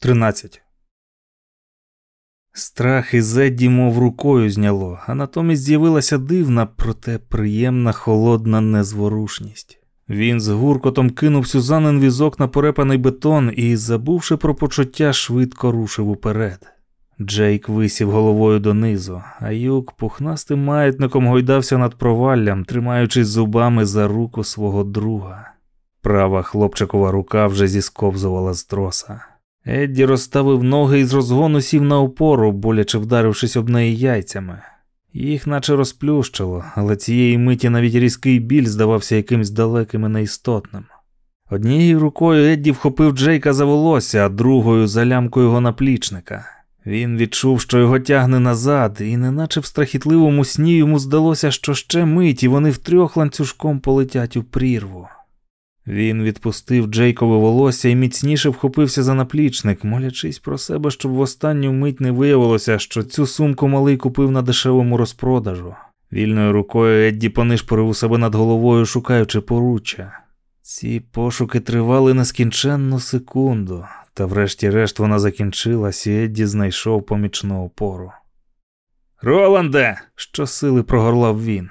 13. Страх із Едді мов рукою зняло, а натомість з'явилася дивна, проте приємна холодна незворушність. Він з гуркотом кинув Сюзанин візок на порепаний бетон і, забувши про почуття, швидко рушив уперед. Джейк висів головою донизу, а юк пухнастим маятником гойдався над проваллям, тримаючись зубами за руку свого друга. Права хлопчикова рука вже зісковзувала з троса. Едді розставив ноги і з розгону сів на опору, боляче вдарившись об неї яйцями. Їх наче розплющило, але цієї миті навіть різкий біль здавався якимсь далеким і неістотним. Однією рукою Едді вхопив Джейка за волосся, а другою за лямку його наплічника. Він відчув, що його тягне назад, і, неначе в страхітливому сні йому здалося, що ще мить, вони втрьох ланцюжком полетять у прірву. Він відпустив Джейкове волосся і міцніше вхопився за наплічник, молячись про себе, щоб в останню мить не виявилося, що цю сумку малий купив на дешевому розпродажу. Вільною рукою Едді понишпорив у себе над головою, шукаючи поруччя. Ці пошуки тривали нескінченну секунду, та врешті-решт вона закінчилась, і Едді знайшов помічну опору. Роланде, щосили прогорлав він.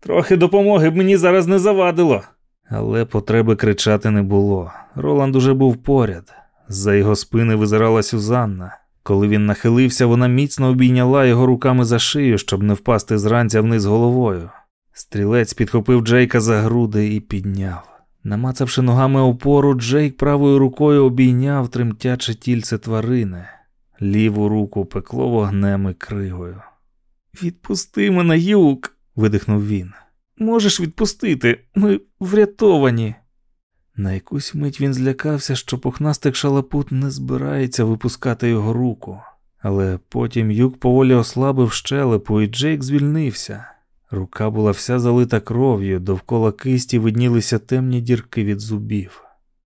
Трохи допомоги б мені зараз не завадило. Але потреби кричати не було. Роланд уже був поряд. За його спини визирала Сюзанна. Коли він нахилився, вона міцно обійняла його руками за шию, щоб не впасти зранця вниз головою. Стрілець підхопив Джейка за груди і підняв. Намацавши ногами опору, Джейк правою рукою обійняв тремтяче тільце тварини, ліву руку пекло вогнем і кригою. Відпусти мене, юк, видихнув він. Можеш відпустити, ми врятовані. На якусь мить він злякався, що пухнастик шалапут не збирається випускати його руку, але потім юк поволі ослабив щелепу, і Джейк звільнився. Рука була вся залита кров'ю, довкола кисті виднілися темні дірки від зубів.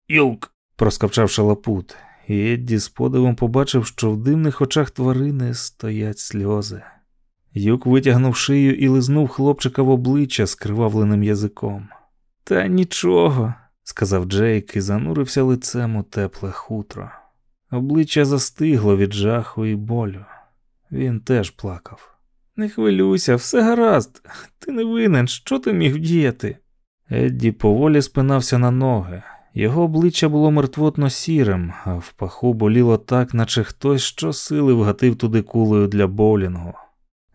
Юк. проскавчав шалапут, і Едді з подивом побачив, що в дивних очах тварини стоять сльози. Юк витягнув шию і лизнув хлопчика в обличчя скривавленим язиком. Та нічого, сказав Джейк і занурився лицем у тепле хутро. Обличчя застигло від жаху і болю. Він теж плакав. Не хвилюйся, все гаразд, ти не винен, що ти міг вдіяти? Едді поволі спинався на ноги. Його обличчя було мертвотно сірим, а в паху боліло так, наче хтось щосили вгатив туди кулею для боулінгу.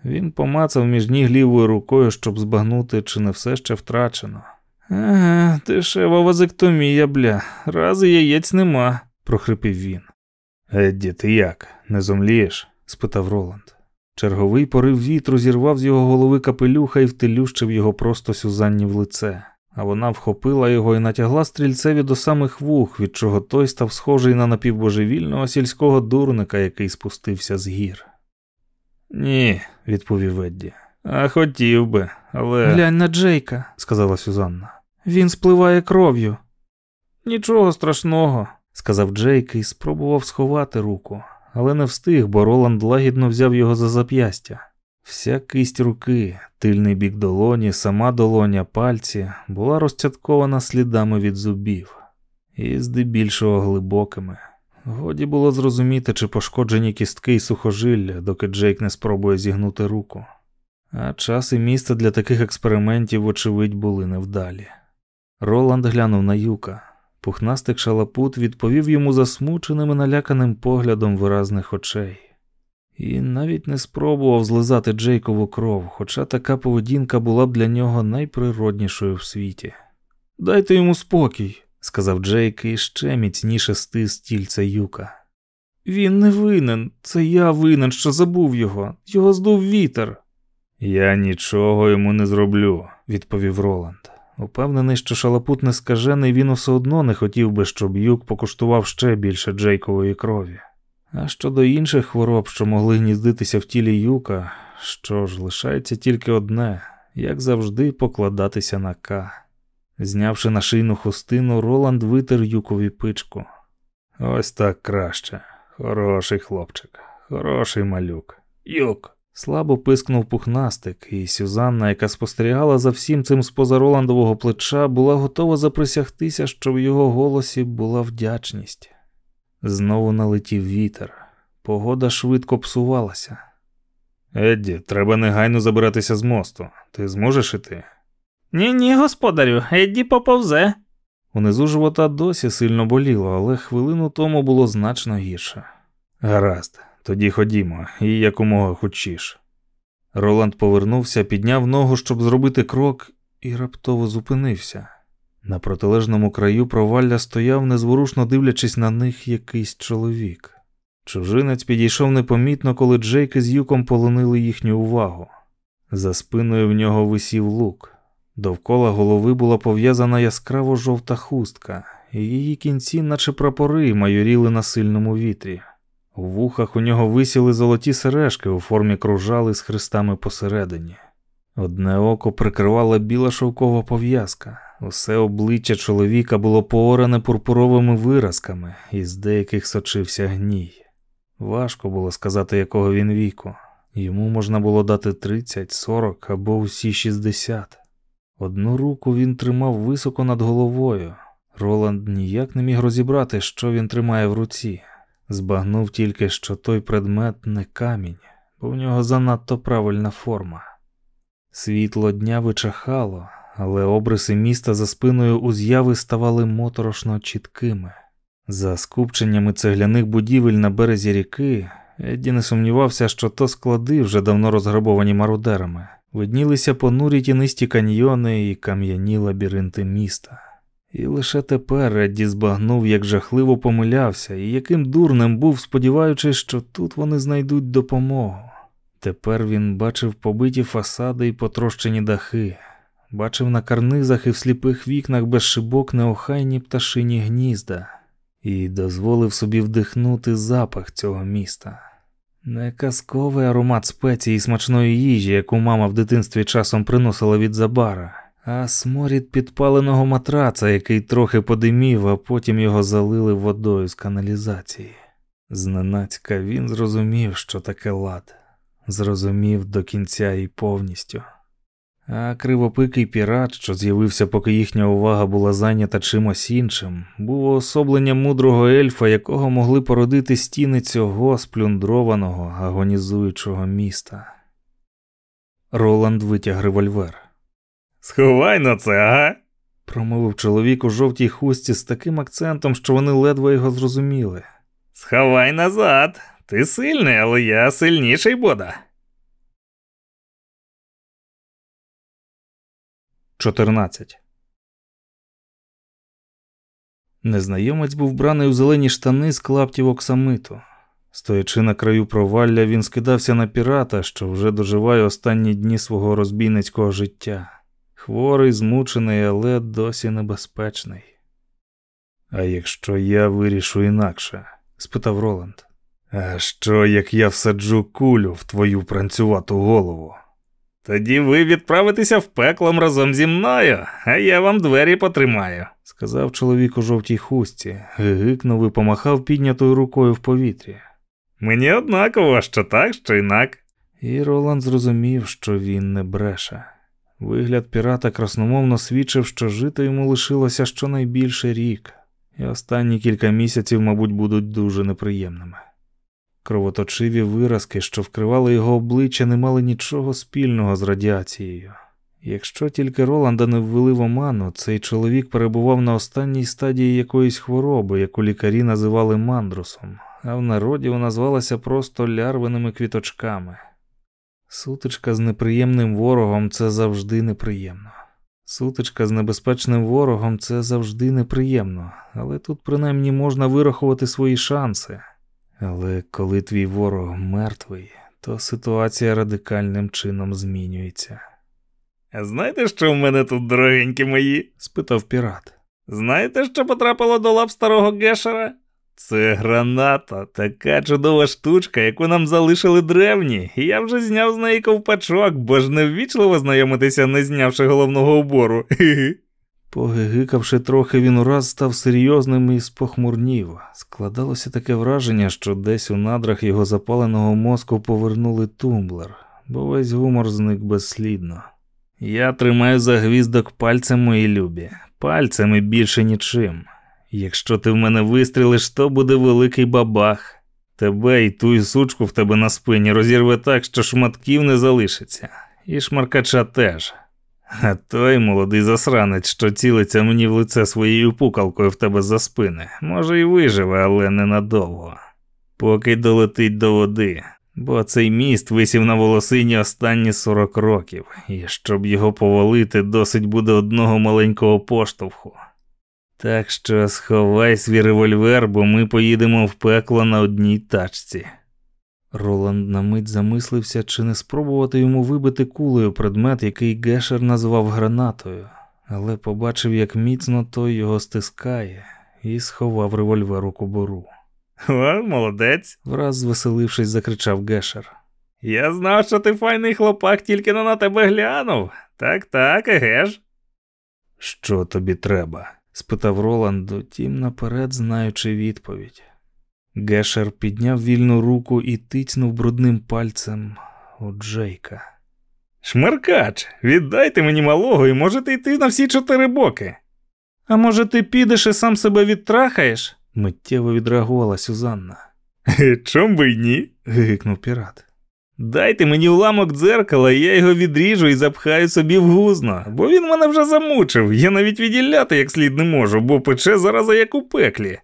Він помацав між ніг лівою рукою, щоб збагнути, чи не все ще втрачено. Ага, дешева вазектомія, бля, рази яєць нема, прохрипів він. Едді, ти як? Не зомлієш? спитав Роланд. Черговий порив вітру зірвав з його голови капелюха і втелющив його просто Сюзанні в лице, а вона вхопила його і натягла стрільцеві до самих вух, від чого той став схожий на напівбожевільного сільського дурника, який спустився з гір. Ні, відповів Едді. А хотів би, але. Глянь на Джейка, сказала Сюзанна. Він спливає кров'ю. Нічого страшного, сказав Джейк і спробував сховати руку, але не встиг, бо Роланд лагідно взяв його за зап'ястя. Вся кисть руки, тильний бік долоні, сама долоня, пальці була розцяткована слідами від зубів, і здебільшого глибокими. Годі було зрозуміти, чи пошкоджені кістки й сухожилля, доки Джейк не спробує зігнути руку. А час і місце для таких експериментів, вочевидь, були невдалі. Роланд глянув на юка. Пухнастик шалапут відповів йому засмученим і наляканим поглядом виразних очей. І навіть не спробував злизати Джейкову кров, хоча така поведінка була б для нього найприроднішою в світі. Дайте йому спокій, сказав Джейк і ще міцніше стис тільце юка. Він не винен, це я винен, що забув його, його здув вітер. Я нічого йому не зроблю, відповів Роланд. Упевнений, що шалапут не скажений, він усе одно не хотів би, щоб юк покуштував ще більше Джейкової крові. А щодо інших хвороб, що могли гніздитися в тілі юка, що ж, лишається тільки одне, як завжди, покладатися на К. Знявши на шийну хустину, Роланд витер юкові пичку. Ось так краще. Хороший хлопчик, хороший малюк. Юк. Слабо пискнув пухнастик, і Сюзанна, яка спостерігала за всім цим з поза Роландового плеча, була готова заприсягтися, що в його голосі була вдячність. Знову налетів вітер. Погода швидко псувалася. Едді, треба негайно забиратися з мосту. Ти зможеш іти? Ні, ні, господарю, Едді поповзе. Унизу живота досі сильно боліло, але хвилину тому було значно гірше. Гаразд, тоді ходімо, і якомога хучіш. Роланд повернувся, підняв ногу, щоб зробити крок, і раптово зупинився. На протилежному краю провалля стояв, незворушно дивлячись на них якийсь чоловік. Чужинець підійшов непомітно, коли Джейк із Юком полонили їхню увагу. За спиною в нього висів лук. Довкола голови була пов'язана яскраво жовта хустка, і її кінці, наче прапори, майоріли на сильному вітрі. У вухах у нього висіли золоті сережки у формі кружали з хрестами посередині. Одне око прикривала біла шовкова пов'язка, усе обличчя чоловіка було пооране пурпуровими виразками, і з деяких сочився гній. Важко було сказати, якого він віку. Йому можна було дати 30, 40 або усі 60. Одну руку він тримав високо над головою. Роланд ніяк не міг розібрати, що він тримає в руці. Збагнув тільки, що той предмет не камінь, бо в нього занадто правильна форма. Світло дня вичахало, але обриси міста за спиною у зяви ставали моторошно чіткими. За скупченнями цегляних будівель на березі ріки, Едді не сумнівався, що то склади вже давно розграбовані мародерами, виднілися понурі тінисті каньйони і кам'яні лабіринти міста. І лише тепер Едді збагнув, як жахливо помилявся, і яким дурним був, сподіваючись, що тут вони знайдуть допомогу. Тепер він бачив побиті фасади і потрощені дахи, бачив на карнизах і в сліпих вікнах без шибок неохайні пташині гнізда, і дозволив собі вдихнути запах цього міста. Не казковий аромат спеції і смачної їжі, яку мама в дитинстві часом приносила від забара, а сморід підпаленого матраца, який трохи подимів, а потім його залили водою з каналізації. Зненацька він зрозумів, що таке лад, зрозумів до кінця і повністю. А кривопикий пірат, що з'явився, поки їхня увага була зайнята чимось іншим, був уособленням мудрого ельфа, якого могли породити стіни цього сплюндрованого, агонізуючого міста. Роланд витяг револьвер. Сховай на це, ага. промовив чоловік у жовтій хустці з таким акцентом, що вони ледве його зрозуміли. Сховай назад. Ти сильний, але я сильніший бода. 14. Незнайомець був браний у зелені штани з клаптів оксамиту. Стоячи на краю провалля, він скидався на пірата, що вже доживає останні дні свого розбійницького життя. Хворий, змучений, але досі небезпечний. А якщо я вирішу інакше? спитав Роланд. А що, як я всаджу кулю в твою пранцювату голову? Тоді ви відправитеся в пеклом разом зі мною, а я вам двері потримаю, сказав чоловік у жовтій хустці, гигикнув і помахав піднятою рукою в повітрі. Мені однаково, що так, що інак. І Роланд зрозумів, що він не бреше. Вигляд пірата красномовно свідчив, що жити йому лишилося щонайбільше рік, і останні кілька місяців, мабуть, будуть дуже неприємними. Кровоточиві виразки, що вкривали його обличчя, не мали нічого спільного з радіацією. Якщо тільки Роланда не ввели в оману, цей чоловік перебував на останній стадії якоїсь хвороби, яку лікарі називали мандрусом, а в народі вона звалася просто лярвиними квіточками. Сутичка з неприємним ворогом це завжди неприємно. Сутичка з небезпечним ворогом це завжди неприємно, але тут принаймні можна вирахувати свої шанси. Але коли твій ворог мертвий, то ситуація радикальним чином змінюється. Знаєте, що в мене тут дорогенькі мої? спитав пірат. Знаєте, що потрапило до лап старого Гешера? Це граната, така чудова штучка, яку нам залишили древні, і я вже зняв з неї ковпачок, бо ж неввічливо знайомитися, не знявши головного убору. Погигикавши трохи, він ураз став серйозним і спохмурнів. Складалося таке враження, що десь у надрах його запаленого мозку повернули тумблер, бо весь гумор зник безслідно. Я тримаю за гвіздок пальцем мої любі, пальцем і більше нічим. Якщо ти в мене вистрілиш, то буде великий бабах. Тебе і ту і сучку в тебе на спині розірве так, що шматків не залишиться, і шмаркача теж. А той молодий засранець, що цілиться мені в лице своєю пукалкою в тебе за спини, може і виживе, але ненадовго. Поки долетить до води, бо цей міст висів на волосині останні 40 років, і щоб його повалити, досить буде одного маленького поштовху. Так що сховай свій револьвер, бо ми поїдемо в пекло на одній тачці. Роланд на мить замислився, чи не спробувати йому вибити кулею предмет, який Гешер назвав гранатою, але побачив, як міцно той його стискає, і сховав револьвер у кобуру. О, молодець. Враз звеселившись, закричав Гешер. Я знав, що ти файний хлопак, тільки не на тебе глянув. Так, так, еге ж. Що тобі треба? спитав Роланд, утім наперед знаючи відповідь. Гешер підняв вільну руку і тицнув брудним пальцем у Джейка. Шмаркач, віддайте мені малого і можете йти на всі чотири боки. А може, ти підеш і сам себе відтрахаєш? Миттєво відреагувала Сюзанна. Чом би й ні? гикнув пірат. Дайте мені уламок дзеркала, і я його відріжу і запхаю собі в гузно, бо він мене вже замучив. Я навіть відділяти як слід не можу, бо пече зараза як у пеклі.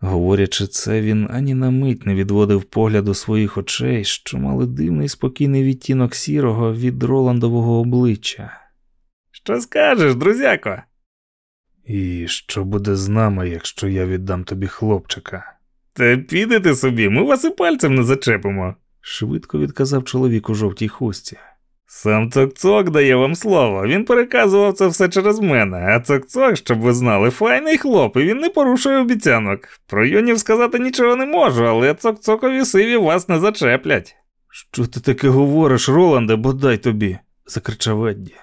Говорячи це, він ані на мить не відводив погляду своїх очей, що мали дивний спокійний відтінок сірого від Роландового обличчя. Що скажеш, друзяко? І що буде з нами, якщо я віддам тобі хлопчика? Та підете собі, ми вас і пальцем не зачепимо. Швидко відказав чоловік у жовтій хусті. Сам Цок-Цок дає вам слово. Він переказував це все через мене, а Цок-Цок, щоб ви знали, файний хлоп, і він не порушує обіцянок. Про юнів сказати нічого не можу, але Цок-Цокові сиві вас не зачеплять. Що ти таке говориш, Роланде, бодай тобі? закричав Едді.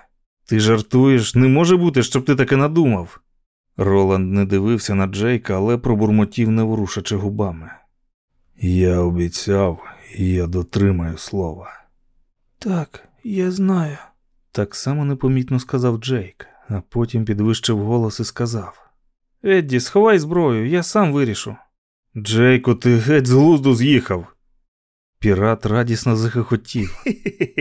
Ти жартуєш, не може бути, щоб ти таке надумав. Роланд не дивився на Джейка, але пробурмотів, не ворушачи губами. Я обіцяв, я дотримаю слова. Так, я знаю, так само непомітно сказав Джейк, а потім підвищив голос і сказав: Едді, сховай зброю, я сам вирішу. Джейко, ти геть з глузду з'їхав. Пірат радісно захихотів.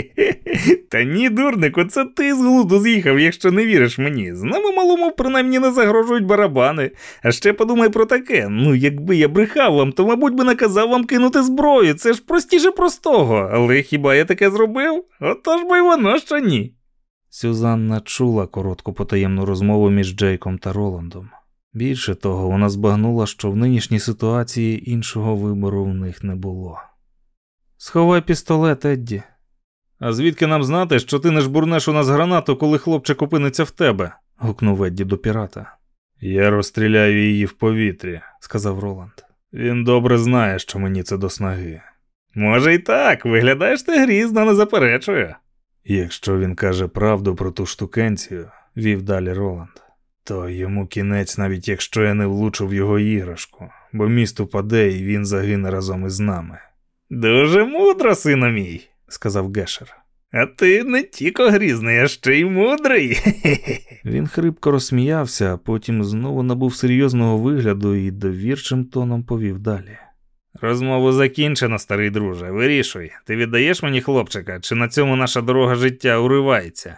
Та ні, дурнику, це ти з глузду з'їхав, якщо не віриш мені. З нами малому принаймні не загрожують барабани. А ще подумай про таке. Ну, якби я брехав вам, то, мабуть, би наказав вам кинути зброю. Це ж простіше простого. Але хіба я таке зробив? Отож би воно що ні. Сюзанна чула коротку потаємну розмову між Джейком та Роландом. Більше того, вона збагнула, що в нинішній ситуації іншого вибору в них не було. Сховай пістолет, Едді. А звідки нам знати, що ти не жбурнеш у нас гранату, коли хлопчик опиниться в тебе? гукнув Едді до пірата. Я розстріляю її в повітрі, сказав Роланд. Він добре знає, що мені це до снаги. Може, й так, виглядаєш ти грізно, не заперечую. Якщо він каже правду про ту штукенцію, вів далі Роланд, то йому кінець, навіть якщо я не влучу в його іграшку, бо міст упаде і він загине разом із нами. Дуже мудро, сину мій, сказав Гешер. А ти не тільки грізний, а ще й мудрий. Він хрипко розсміявся, а потім знову набув серйозного вигляду і довірчим тоном повів далі. Розмову закінчено, старий друже. Вирішуй, ти віддаєш мені хлопчика, чи на цьому наша дорога життя уривається?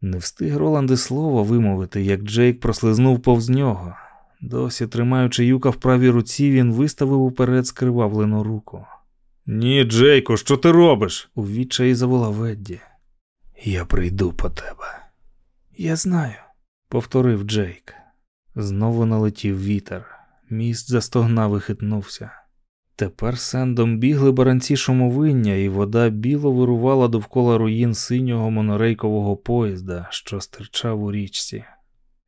Не встиг Роланди слова вимовити, як Джейк прослизнув повз нього. Досі тримаючи юка в правій руці, він виставив уперед скривавлену руку. Ні, Джейко, що ти робиш? у відчаї Едді. Я прийду по тебе. Я знаю, повторив Джейк. Знову налетів вітер. Міст застогнав і хитнувся. Тепер сендом бігли баранці шумовиння, і вода біло вирувала довкола руїн синього монорейкового поїзда, що стирчав у річці.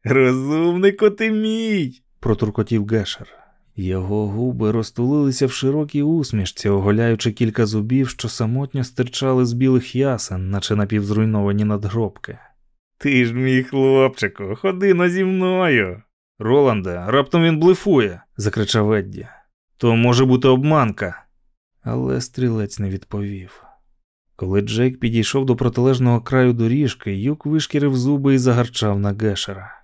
Розумнику ти мій, протуркотів Гешер. Його губи розтулилися в широкій усмішці, оголяючи кілька зубів, що самотньо стирчали з білих ясен, наче напівзруйновані надгробки. Ти ж мій хлопчику, ходи но зі мною. Роланде, раптом він блефує, закричав Едді. То може бути обманка. Але стрілець не відповів. Коли Джейк підійшов до протилежного краю доріжки, юк вишкірив зуби і загарчав на Гешера.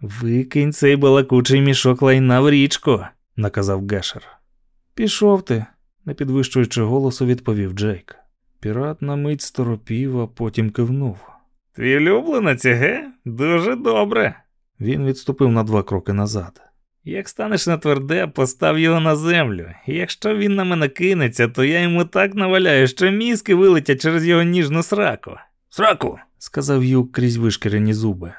Викинь цей балакучий мішок лайна в річку, наказав Гешер. Пішов ти, не підвищуючи голосу, відповів Джейк. Пірат на мить сторопів, а потім кивнув. Твій улюбленець, ге? Дуже добре. Він відступив на два кроки назад. Як станеш на тверде, постав його на землю. І якщо він на мене кинеться, то я йому так наваляю, що мізки вилетять через його ніжну сраку. Сраку, сказав Юк крізь вишкірені зуби.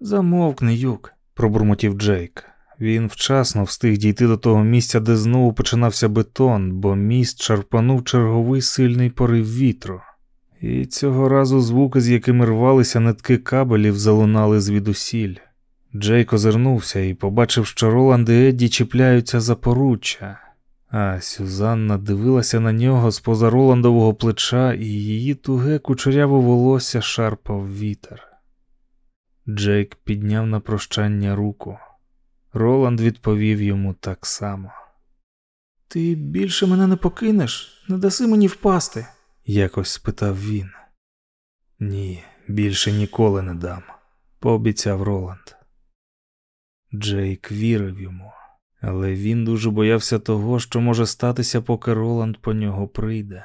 Замовкни, Юк, пробурмотів Джейк. Він вчасно встиг дійти до того місця, де знову починався бетон, бо міст шарпанув черговий сильний порив вітру. І цього разу звуки, з якими рвалися нитки кабелів, залунали звідусіль. Джейк озирнувся і побачив, що Роланд і Едді чіпляються за поруччя, а Сюзанна дивилася на нього з поза Роландового плеча, і її туге кучеряве волосся шарпав вітер. Джейк підняв на прощання руку. Роланд відповів йому так само. Ти більше мене не покинеш, не даси мені впасти, якось спитав він. Ні, більше ніколи не дам, пообіцяв Роланд. Джейк вірив йому, але він дуже боявся того, що може статися, поки Роланд по нього прийде.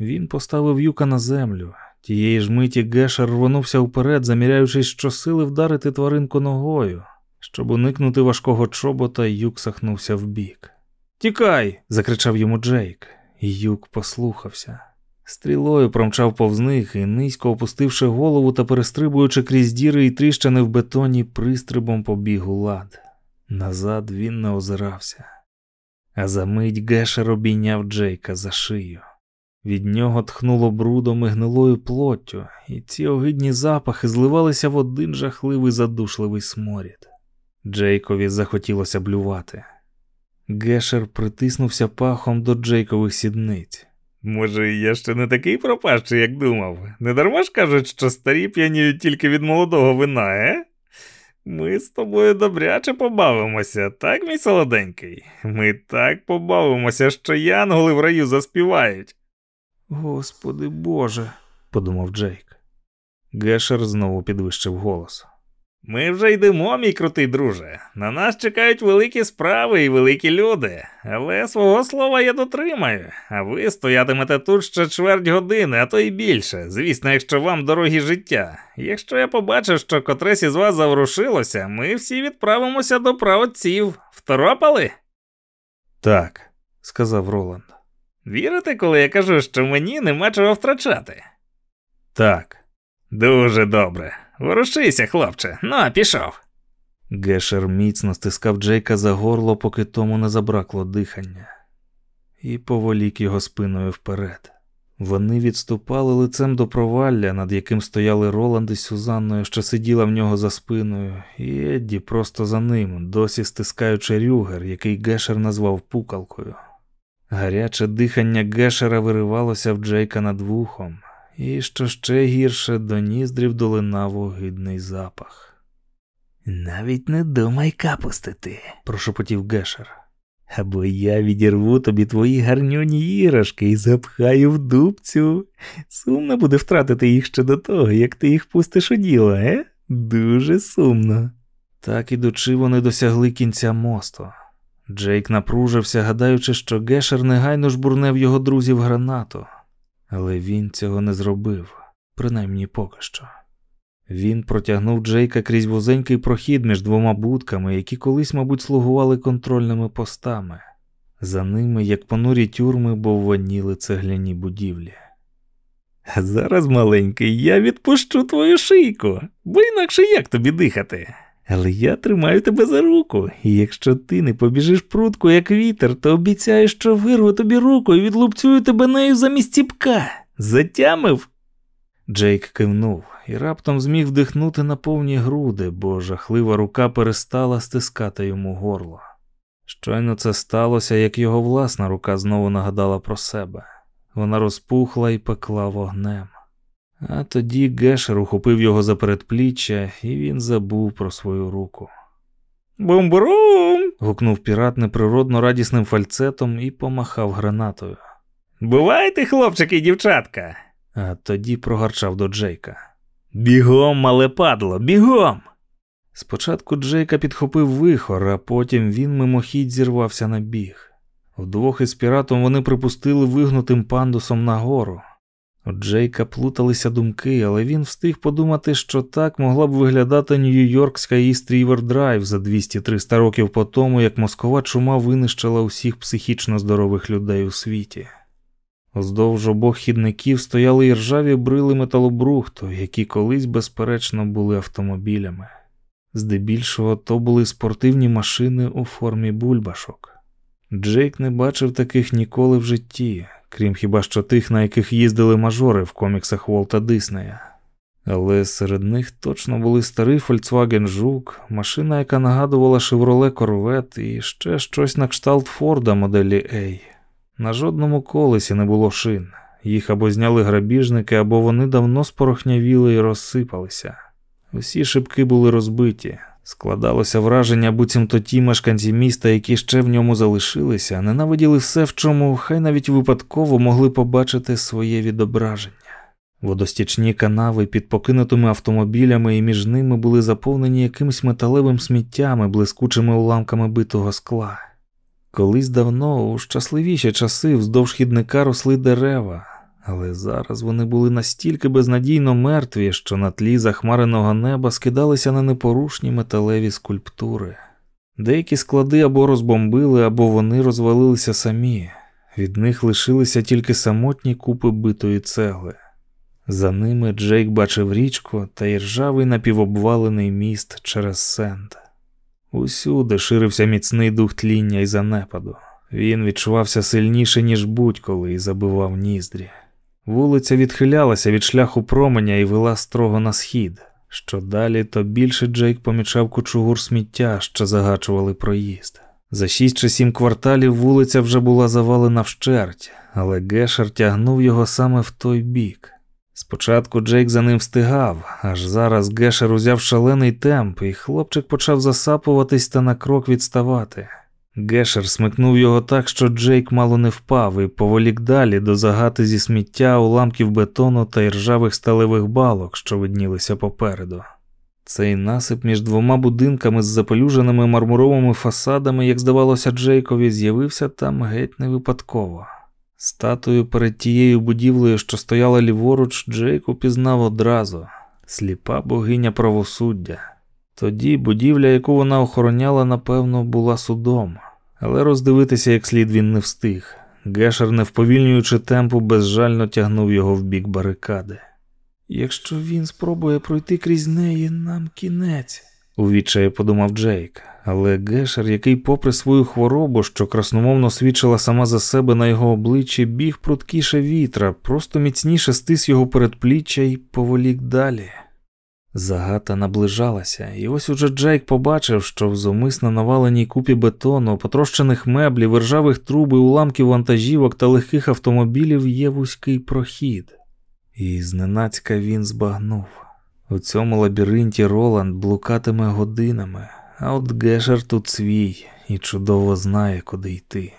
Він поставив юка на землю. Тієї ж миті Гешер рвонувся вперед, заміряючись щосили вдарити тваринку ногою. Щоб уникнути важкого чобота, юк сахнувся вбік. Тікай! закричав йому Джейк, юк послухався. Стрілою промчав повз них і, низько опустивши голову та перестрибуючи крізь діри і тріщини в бетоні, пристрибом побіг у лад. Назад він не озирався. А за мить Гешер обійняв Джейка за шию. Від нього тхнуло брудом і гнилою плоттю, і ці огидні запахи зливалися в один жахливий задушливий сморід. Джейкові захотілося блювати. Гешер притиснувся пахом до Джейкових сідниць. Може, я ще не такий пропащий, як думав. Не дарма ж кажуть, що старі п'яніють тільки від молодого вина, е? Ми з тобою добряче побавимося, так, мій солоденький? Ми так побавимося, що янголи в раю заспівають. Господи Боже, подумав Джейк. Гешер знову підвищив голос. Ми вже йдемо, мій крутий друже. На нас чекають великі справи і великі люди, але свого слова я дотримаю, а ви стоятимете тут ще чверть години, а то й більше. Звісно, якщо вам дорогі життя. Якщо я побачив, що котресь із вас заворушилося, ми всі відправимося до праотців. Второпали? Так, сказав Роланд. Вірите, коли я кажу, що мені нема чого втрачати? Так. Дуже добре. Ворушися, хлопче, ну, пішов. Гешер міцно стискав Джейка за горло, поки тому не забракло дихання, і поволік його спиною вперед. Вони відступали лицем до провалля, над яким стояли Роланд із Сюзанною, що сиділа в нього за спиною, і Едді просто за ним, досі стискаючи рюгер, який Гешер назвав пукалкою. Гаряче дихання Гешера виривалося в Джейка над вухом, і, що ще гірше, до ніздрів долинав огидний запах. Навіть не думай капустити, прошепотів Гешер. Або я відірву тобі твої гарнюні іграшки і запхаю в дубцю. Сумно буде втратити їх ще до того, як ти їх пустиш у діло, е? Дуже сумно. Так ідучи, вони досягли кінця мосту. Джейк напружився, гадаючи, що Гешер негайно жбурне в його друзів гранату, але він цього не зробив, принаймні поки що. Він протягнув Джейка крізь вузенький прохід між двома будками, які колись, мабуть, слугували контрольними постами. За ними, як понурі тюрми, бовваніли цегляні будівлі. Зараз, маленький, я відпущу твою шийку, бо інакше як тобі дихати? Але я тримаю тебе за руку, і якщо ти не побіжиш прутку, як вітер, то обіцяю, що вирву тобі руку і відлупцюю тебе нею замість ціпка. Затямив? Джейк кивнув і раптом зміг вдихнути на повні груди, бо жахлива рука перестала стискати йому горло. Щойно це сталося, як його власна рука знову нагадала про себе. Вона розпухла і пекла вогнем. А тоді Гешер ухопив його за передпліччя, і він забув про свою руку. Бум-бурум! гукнув пірат неприродно радісним фальцетом і помахав гранатою. Бувайте, хлопчики і дівчатка. А тоді прогарчав до Джейка. Бігом, мале падло, бігом. Спочатку Джейка підхопив вихор, а потім він мимохідь зірвався на біг. Вдвох із піратом вони припустили вигнутим пандусом нагору. У Джейка плуталися думки, але він встиг подумати, що так могла б виглядати Нью-Йоркська East River Drive за 200-300 років по тому, як москова чума винищила усіх психічно здорових людей у світі. Уздовж обох хідників стояли іржаві брили металобрухту, які колись, безперечно, були автомобілями. Здебільшого то були спортивні машини у формі бульбашок. Джейк не бачив таких ніколи в житті, крім хіба що тих, на яких їздили мажори в коміксах Волта Диснея. Але серед них точно були старий Volkswagen Жук, машина, яка нагадувала Chevrolet Corvette і ще щось на кшталт Форда моделі A. На жодному колесі не було шин. Їх або зняли грабіжники, або вони давно спорохнявіли і розсипалися. Усі шибки були розбиті. Складалося враження, буцімто ті мешканці міста, які ще в ньому залишилися, ненавиділи все, в чому хай навіть випадково могли побачити своє відображення. Водостічні канави під покинутими автомобілями і між ними були заповнені якимось металевим сміттями, блискучими уламками битого скла. Колись давно, у щасливіші часи, вздовж хідника росли дерева, але зараз вони були настільки безнадійно мертві, що на тлі захмареного неба скидалися на непорушні металеві скульптури. Деякі склади або розбомбили, або вони розвалилися самі, від них лишилися тільки самотні купи битої цегли. За ними Джейк бачив річку та іржавий напівобвалений міст через Сенд. Усюди ширився міцний дух тління і занепаду. Він відчувався сильніше, ніж будь-коли, і забивав ніздрі. Вулиця відхилялася від шляху променя і вела строго на схід. Що далі, то більше Джейк помічав кучугур сміття, що загачували проїзд. За шість чи сім кварталів вулиця вже була завалена вщерть, але Гешер тягнув його саме в той бік. Спочатку Джейк за ним встигав, аж зараз Гешер узяв шалений темп, і хлопчик почав засапуватись та на крок відставати. Гешер смикнув його так, що Джейк мало не впав і поволік далі до загати зі сміття, уламків бетону та іржавих сталевих балок, що виднілися попереду. Цей насип між двома будинками з запелюженими мармуровими фасадами, як здавалося, Джейкові, з'явився там геть не випадково. Статую перед тією будівлею, що стояла ліворуч, Джейк упізнав одразу сліпа богиня правосуддя. Тоді будівля, яку вона охороняла, напевно, була судом, але роздивитися як слід він не встиг. Гешер, не вповільнюючи темпу, безжально тягнув його в бік барикади. Якщо він спробує пройти крізь неї, нам кінець, у відчаї подумав Джейк, але Гешер, який, попри свою хворобу, що красномовно свідчила сама за себе на його обличчі, біг пруткіше вітра, просто міцніше стис його передпліччя і поволік далі. Загата наближалася, і ось уже Джейк побачив, що в зумисно наваленій купі бетону, потрощених меблів, ржавих труб і уламків вантажівок та легких автомобілів є вузький прохід. І зненацька він збагнув. У цьому лабіринті Роланд блукатиме годинами, а от Гешер тут свій і чудово знає, куди йти.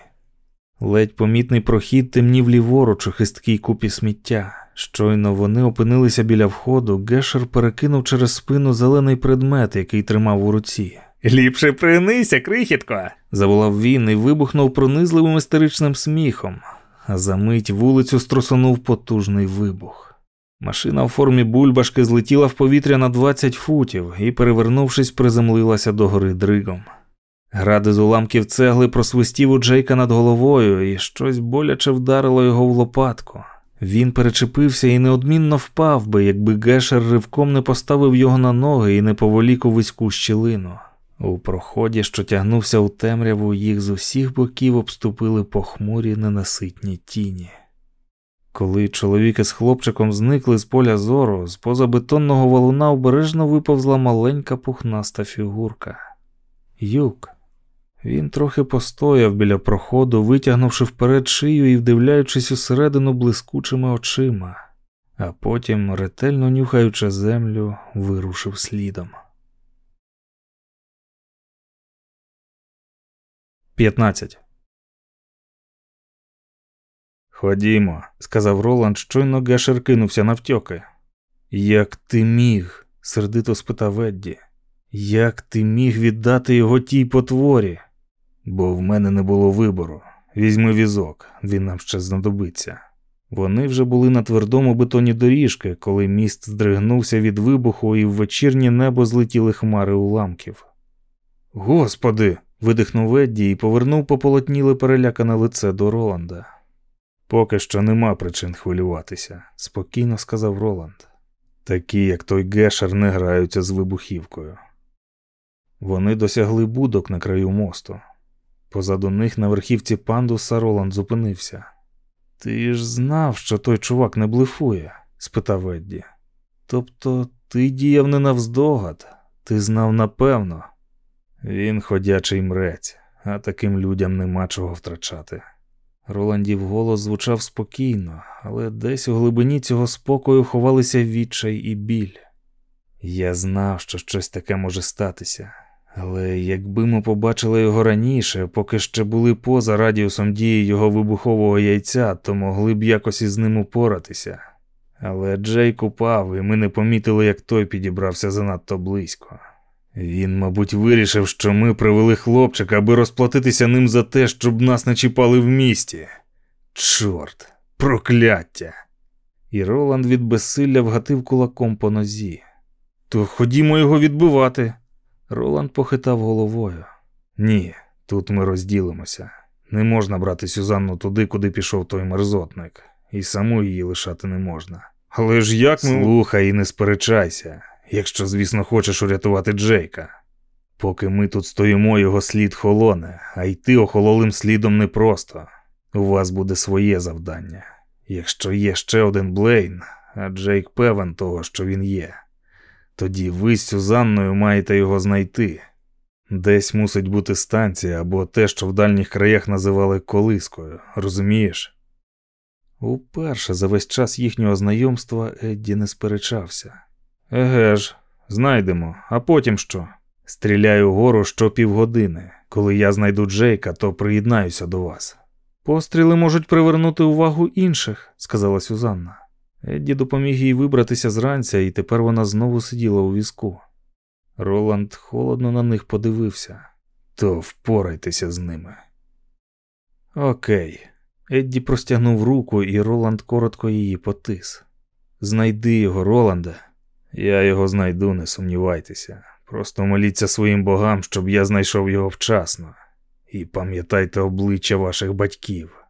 Ледь помітний прохід темнів ліворуч у хисткій купі сміття. Щойно вони опинилися біля входу, Гешер перекинув через спину зелений предмет, який тримав у руці. Ліпше принися, крихітко, заволав він і вибухнув пронизливим істеричним сміхом, а за мить вулицю струсонув потужний вибух. Машина у формі бульбашки злетіла в повітря на 20 футів і, перевернувшись, приземлилася до гори дригом. Гради з уламків цегли просвистів у Джейка над головою, і щось боляче вдарило його в лопатку. Він перечепився і неодмінно впав би, якби Гешер ривком не поставив його на ноги і не поволік у вузьку щілину. У проході, що тягнувся у темряву, їх з усіх боків обступили похмурі ненаситні тіні. Коли чоловік із хлопчиком зникли з поля зору, з поза бетонного валуна обережно виповзла маленька пухнаста фігурка. Юк. Він трохи постояв біля проходу, витягнувши вперед шию і вдивляючись усередину блискучими очима, а потім, ретельно нюхаючи землю, вирушив слідом. 15 Ходімо, сказав Роланд, щойно Гешер кинувся навтьоки. Як ти міг? сердито спитав Едді. Як ти міг віддати його тій потворі? Бо в мене не було вибору. Візьми візок, він нам ще знадобиться. Вони вже були на твердому бетоні доріжки, коли міст здригнувся від вибуху, і в вечірнє небо злетіли хмари уламків. Господи. видихнув Едді і повернув пополотніле перелякане лице до Роланда. Поки що нема причин хвилюватися, спокійно сказав Роланд. Такі, як той гешер, не граються з вибухівкою. Вони досягли будок на краю мосту. Позаду них на верхівці пандуса Роланд зупинився. Ти ж знав, що той чувак не блефує? спитав Едді. Тобто ти діяв не навздогад, ти знав напевно. Він ходячий мрець, а таким людям нема чого втрачати. Роландів голос звучав спокійно, але десь у глибині цього спокою ховалися відчай і біль. Я знав, що щось таке може статися, але якби ми побачили його раніше, поки ще були поза радіусом дії його вибухового яйця, то могли б якось із ним упоратися. Але Джейк упав, і ми не помітили, як той підібрався занадто близько. Він, мабуть, вирішив, що ми привели хлопчика, аби розплатитися ним за те, щоб нас не чіпали в місті. Чорт, прокляття! І Роланд від безсилля вгатив кулаком по нозі. То ходімо його відбивати. Роланд похитав головою. Ні, тут ми розділимося. Не можна брати Сюзанну туди, куди пішов той мерзотник, і саму її лишати не можна. Але ж як ми. Слухай і не сперечайся якщо, звісно, хочеш урятувати Джейка. Поки ми тут стоїмо, його слід холоне, а йти охололим слідом непросто. У вас буде своє завдання. Якщо є ще один Блейн, а Джейк певен того, що він є, тоді ви з Сюзанною маєте його знайти. Десь мусить бути станція або те, що в дальніх краях називали колискою, розумієш? Уперше за весь час їхнього знайомства Едді не сперечався. Еге ж, знайдемо, а потім що? Стріляю вгору що півгодини. Коли я знайду Джейка, то приєднаюся до вас. Постріли можуть привернути увагу інших, сказала Сюзанна. Едді допоміг їй вибратися зранця, і тепер вона знову сиділа у візку. Роланд холодно на них подивився. То впорайтеся з ними. Окей. Едді простягнув руку, і Роланд коротко її потис. Знайди його, Роланде. Я його знайду, не сумнівайтеся. Просто моліться своїм богам, щоб я знайшов його вчасно. І пам'ятайте обличчя ваших батьків.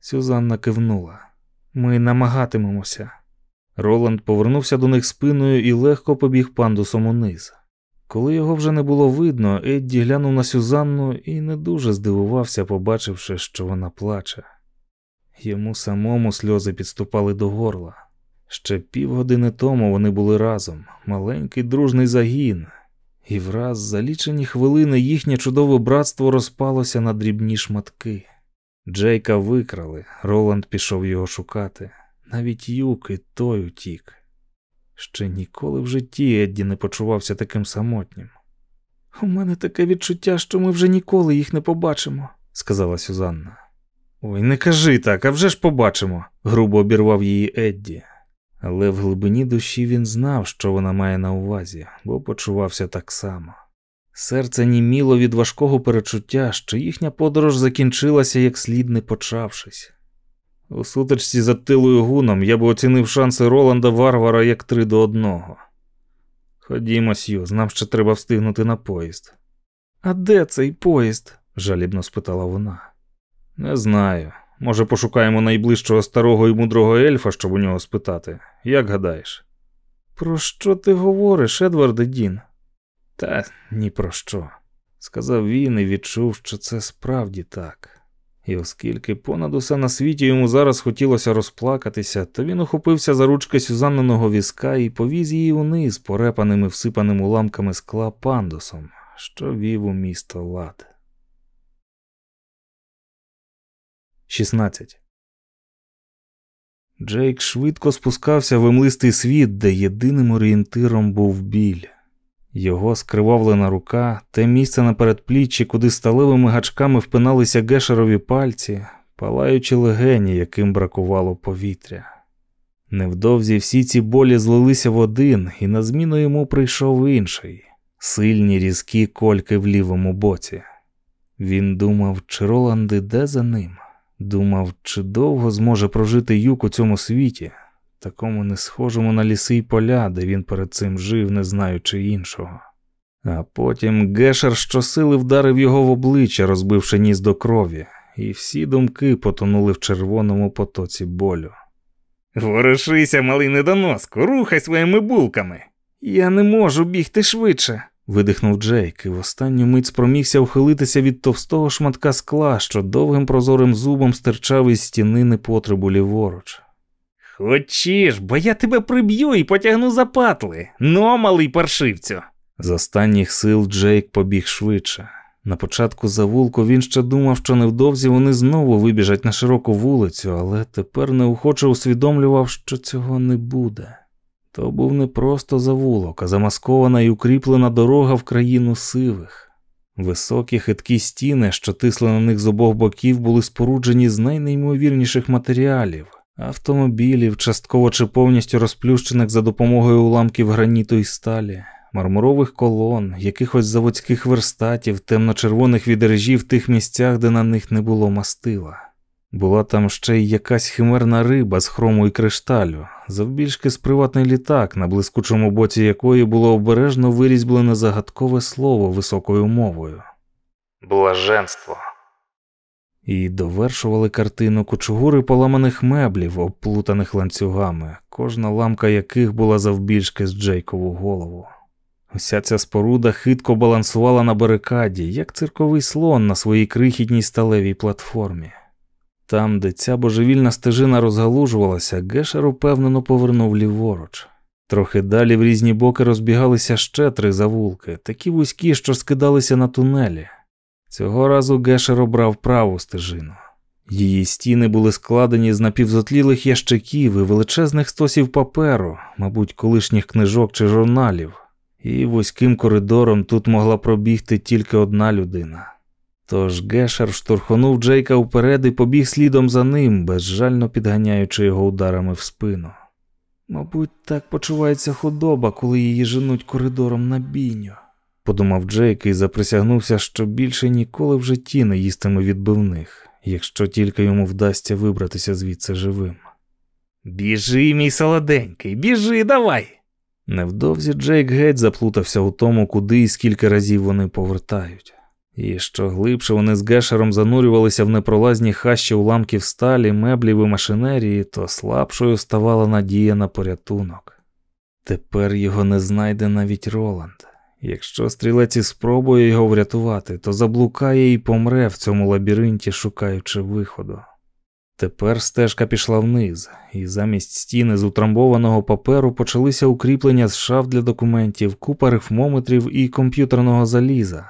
Сюзанна кивнула. Ми намагатимемося. Роланд повернувся до них спиною і легко побіг пандусом униз. Коли його вже не було видно, Едді глянув на Сюзанну і не дуже здивувався, побачивши, що вона плаче. Йому самому сльози підступали до горла. Ще півгодини тому вони були разом, маленький дружний загін, і враз за лічені хвилини їхнє чудове братство розпалося на дрібні шматки. Джейка викрали, Роланд пішов його шукати. Навіть юк і той утік. Ще ніколи в житті Едді не почувався таким самотнім. У мене таке відчуття, що ми вже ніколи їх не побачимо, сказала Сюзанна. Ой, не кажи так, а вже ж побачимо, грубо обірвав її Едді але в глибині душі він знав, що вона має на увазі, бо почувався так само. Серце німіло від важкого перечуття, що їхня подорож закінчилася як слід не почавшись. У сутичці за тилою гуном я б оцінив шанси Роланда Варвара як три до одного. Ходімо, Сью, нам ще треба встигнути на поїзд. А де цей поїзд? жалібно спитала вона. Не знаю. Може, пошукаємо найближчого старого і мудрого ельфа, щоб у нього спитати. Як гадаєш? Про що ти говориш, Едварде Дін? Та ні про що, сказав він і відчув, що це справді так. І оскільки понад усе на світі йому зараз хотілося розплакатися, то він ухопився за ручки Сюзанниного візка і повіз її униз, порепаним і всипаним уламками скла пандусом, що вів у місто лад. 16. Джейк швидко спускався в емлистий світ, де єдиним орієнтиром був біль. Його скривавлена рука, те місце на передпліччі, куди сталевими гачками впиналися гешерові пальці, палаючи легені, яким бракувало повітря. Невдовзі всі ці болі злилися в один, і на зміну йому прийшов інший сильні різкі кольки в лівому боці. Він думав, чи Роланд іде за ним, думав, чи довго зможе прожити юк у цьому світі, такому не схожому на ліси й поля, де він перед цим жив, не знаючи іншого. А потім Гешер щосили вдарив його в обличчя, розбивши ніс до крові, і всі думки потонули в червоному потоці болю. Ворушися, малий недоноску, рухай своїми булками. Я не можу бігти швидше. Видихнув Джейк і в останню мить спромігся ухилитися від товстого шматка скла, що довгим прозорим зубом стирчав із стіни непотребу ліворуч. Хочеш, бо я тебе приб'ю і потягну за патли. Ну, малий паршивцю. З останніх сил Джейк побіг швидше. На початку завулку він ще думав, що невдовзі вони знову вибіжать на широку вулицю, але тепер неохоче усвідомлював, що цього не буде. То був не просто завулок, а замаскована і укріплена дорога в країну сивих. Високі хиткі стіни, що тисли на них з обох боків, були споруджені з найнеймовірніших матеріалів, автомобілів, частково чи повністю розплющених за допомогою уламків граніту і сталі, мармурових колон, якихось заводських верстатів, темно-червоних відрежів в тих місцях, де на них не було мастила. Була там ще й якась химерна риба з хрому і кришталю, завбільшки з приватний літак, на блискучому боці якої було обережно вирізблене загадкове слово високою мовою. Блаженство. І довершували картину кучугури поламаних меблів, обплутаних ланцюгами, кожна ламка яких була завбільшки з Джейкову голову. Уся ця споруда хитко балансувала на барикаді, як цирковий слон на своїй крихітній сталевій платформі. Там, де ця божевільна стежина розгалужувалася, Гешер упевнено повернув ліворуч. Трохи далі в різні боки розбігалися ще три завулки, такі вузькі, що скидалися на тунелі. Цього разу Гешер обрав праву стежину. Її стіни були складені з напівзотлілих ящиків і величезних стосів паперу, мабуть, колишніх книжок чи журналів, і вузьким коридором тут могла пробігти тільки одна людина. Тож Гешер штурхонув Джейка вперед і побіг слідом за ним, безжально підганяючи його ударами в спину. Мабуть, так почувається худоба, коли її женуть коридором на бійню, подумав Джейк і заприсягнувся, що більше ніколи в житті не їстиме відбивних, якщо тільки йому вдасться вибратися звідси живим. Біжи, мій солоденький, біжи, давай. Невдовзі Джейк геть заплутався у тому, куди і скільки разів вони повертають. І що глибше вони з Гешером занурювалися в непролазні хащі уламків сталі, меблів і машинерії, то слабшою ставала надія на порятунок. Тепер його не знайде навіть Роланд. Якщо стрілець і спробує його врятувати, то заблукає і помре в цьому лабіринті, шукаючи виходу. Тепер стежка пішла вниз, і замість стіни з утрамбованого паперу почалися укріплення з шаф для документів, купа рифмометрів і комп'ютерного заліза.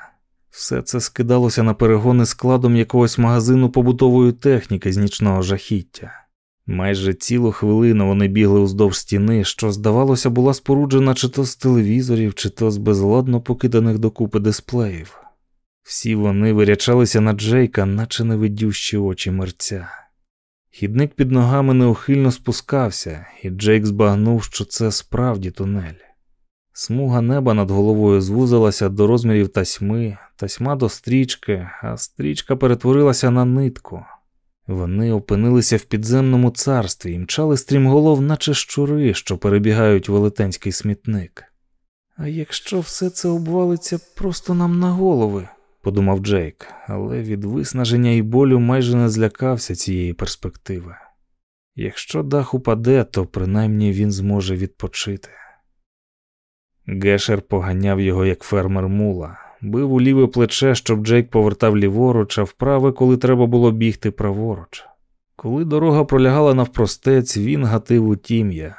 Все це скидалося на перегони складом якогось магазину побутової техніки з нічного жахіття. Майже цілу хвилину вони бігли уздовж стіни, що, здавалося, була споруджена чи то з телевізорів, чи то з безладно покиданих докупи дисплеїв. Всі вони вирячалися на Джейка, наче невидющі очі мерця. Хідник під ногами неухильно спускався, і Джейк збагнув, що це справді тунель. Смуга неба над головою звузилася до розмірів тасьми, тасьма до стрічки, а стрічка перетворилася на нитку. Вони опинилися в підземному царстві і мчали стрімголов, наче щури, що перебігають велетенський смітник. А якщо все це обвалиться просто нам на голови, подумав Джейк, але від виснаження і болю майже не злякався цієї перспективи. Якщо дах упаде, то принаймні він зможе відпочити. Гешер поганяв його як фермер мула, бив у ліве плече, щоб Джейк повертав ліворуч, а вправе, коли треба було бігти праворуч. Коли дорога пролягала навпростець, він гатив у тім'я.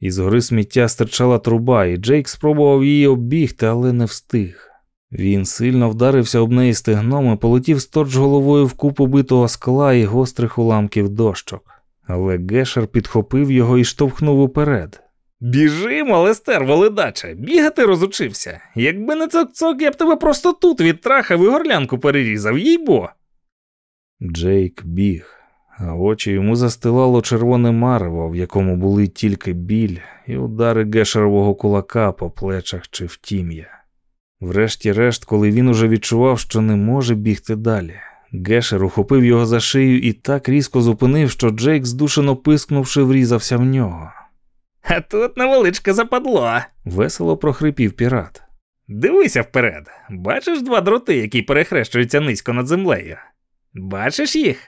Із гори сміття стирчала труба, і Джейк спробував її оббігти, але не встиг. Він сильно вдарився об неї стегном і полетів сторч головою в купу битого скла і гострих уламків дощок. Але Гешер підхопив його і штовхнув уперед. Біжи, малестер, воледача, бігати розучився. Якби не цок-цок, я б тебе просто тут відтрахав і горлянку перерізав, їй бо. Джейк біг, а очі йому застилало червоне марево, в якому були тільки біль і удари гешерового кулака по плечах чи в тім'я. Врешті-решт, коли він уже відчував, що не може бігти далі. Гешер ухопив його за шию і так різко зупинив, що Джейк, здушено пискнувши, врізався в нього. А тут невеличке западло. Весело прохрипів пірат. Дивися вперед. Бачиш два дроти, які перехрещуються низько над землею? Бачиш їх?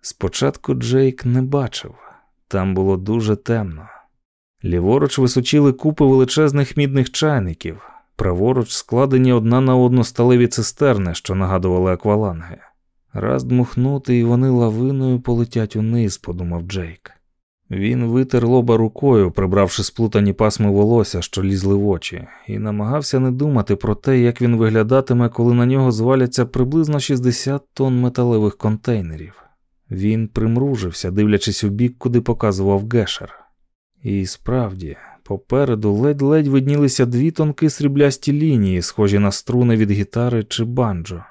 Спочатку Джейк не бачив, там було дуже темно. Ліворуч височили купи величезних мідних чайників, праворуч складені одна на одну сталеві цистерни, що нагадували акваланги. Раз дмухнути, і вони лавиною полетять униз, подумав Джейк. Він витер лоба рукою, прибравши сплутані пасми волосся, що лізли в очі, і намагався не думати про те, як він виглядатиме, коли на нього зваляться приблизно 60 тонн металевих контейнерів. Він примружився, дивлячись у бік, куди показував Гешер. І справді, попереду ледь-ледь виднілися дві тонкі сріблясті лінії, схожі на струни від гітари чи банджо.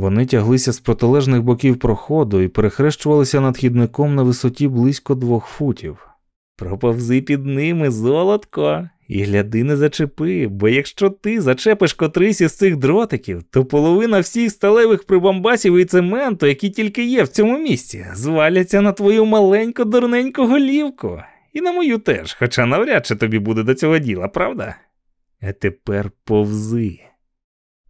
Вони тяглися з протилежних боків проходу і перехрещувалися над хідником на висоті близько двох футів. Проповзи під ними золотко, і гляди не зачепи, бо якщо ти зачепиш котрийсь із цих дротиків, то половина всіх сталевих прибамбасів і цементу, які тільки є в цьому місці, зваляться на твою маленьку дурненьку голівку. І на мою теж, хоча навряд чи тобі буде до цього діла, правда? А тепер повзи.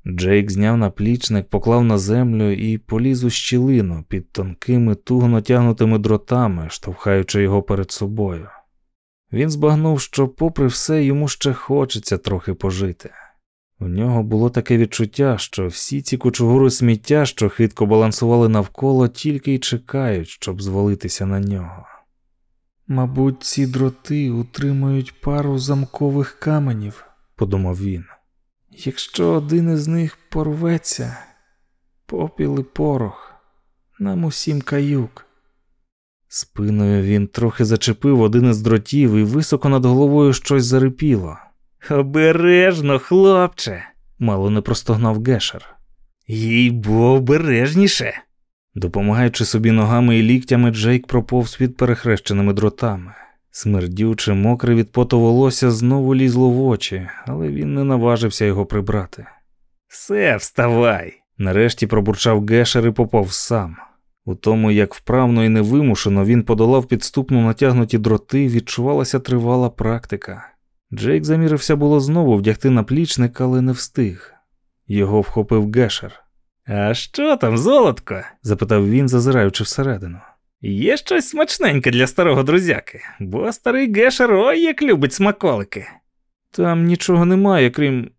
Джейк зняв наплічник, поклав на землю і поліз у щілину під тонкими, туго натягнутими дротами, штовхаючи його перед собою. Він збагнув, що, попри все, йому ще хочеться трохи пожити. У нього було таке відчуття, що всі ці кучугури сміття, що хитко балансували навколо, тільки й чекають, щоб звалитися на нього. Мабуть, ці дроти утримують пару замкових каменів, подумав він. Якщо один із них порветься, попіл і порох, нам усім каюк. Спиною він трохи зачепив один із дротів і високо над головою щось зарипіло. Обережно, хлопче, мало не простогнав Гешер. Їй бо обережніше. Допомагаючи собі ногами і ліктями, Джейк проповз під перехрещеними дротами. Смердюче, мокре від поту волосся знову лізло в очі, але він не наважився його прибрати. Все, вставай. Нарешті пробурчав Гешер і поповз сам. У тому, як вправно і невимушено він подолав підступно натягнуті дроти, відчувалася тривала практика. Джейк замірився було знову вдягти наплічник, але не встиг. Його вхопив Гешер. А що там, золотко? запитав він, зазираючи всередину. Є щось смачненьке для старого друзяки, бо старий Гешер ой як любить смаколики. Там нічого немає, крім.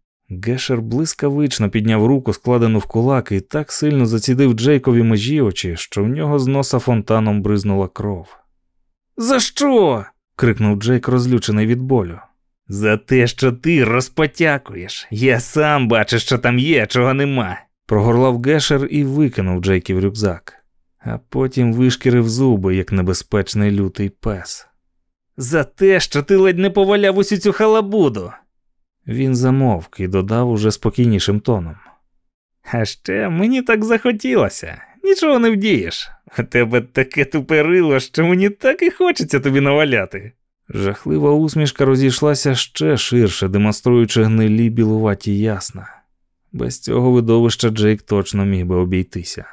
Гешер блискавично підняв руку, складену в кулак, і так сильно зацідив Джейкові межі очі, що в нього з носа фонтаном бризнула кров. За що? крикнув Джейк, розлючений від болю. За те, що ти розпотякуєш. Я сам бачу, що там є, чого нема. Прогорлав Гешер і викинув Джейків рюкзак, а потім вишкірив зуби, як небезпечний лютий пес. За те, що ти ледь не поваляв усю цю халабуду. Він замовк і додав уже спокійнішим тоном. А ще мені так захотілося, нічого не вдієш. У тебе таке туперило, що мені так і хочеться тобі наваляти. Жахлива усмішка розійшлася ще ширше, демонструючи гнилі білуваті ясна. Без цього видовища Джейк точно міг би обійтися.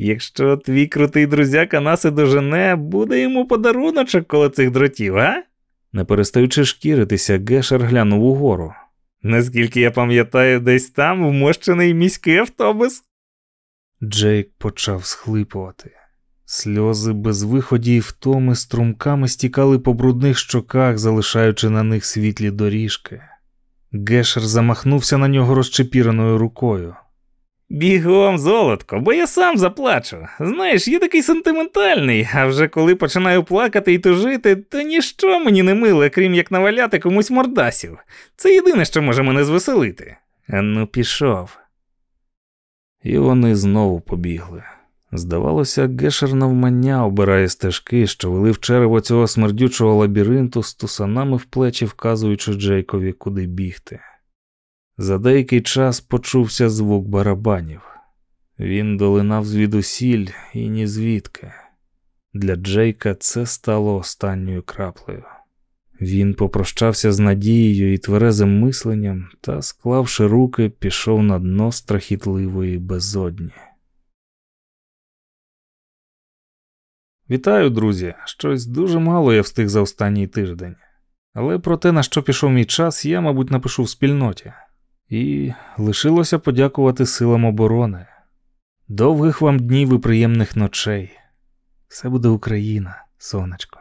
Якщо твій крутий друзяка нас і дожене, буде йому подаруночок коло цих дротів, а? Не перестаючи шкіритися, Гешер глянув угору. Наскільки я пам'ятаю, десь там вмощений міський автобус. Джейк почав схлипувати. Сльози без виході і втоми струмками стікали по брудних щоках, залишаючи на них світлі доріжки. Гешер замахнувся на нього розчепіреною рукою. Бігом, золотко, бо я сам заплачу. Знаєш, я такий сентиментальний, а вже коли починаю плакати і тужити, то ніщо мені не миле, крім як наваляти комусь мордасів. Це єдине, що може мене звеселити. Ну пішов. І вони знову побігли. Здавалося, Гешер навмання обирає стежки, що вели в черево цього смердючого лабіринту з тусанами в плечі, вказуючи Джейкові, куди бігти. За деякий час почувся звук барабанів. Він долинав звідусіль і ні звідки. Для Джейка це стало останньою краплею. Він попрощався з надією і тверезим мисленням та, склавши руки, пішов на дно страхітливої безодні. Вітаю, друзі! Щось дуже мало я встиг за останній тиждень. Але про те, на що пішов мій час, я, мабуть, напишу в спільноті. І лишилося подякувати силам оборони. Довгих вам днів і приємних ночей. Все буде Україна, сонечко.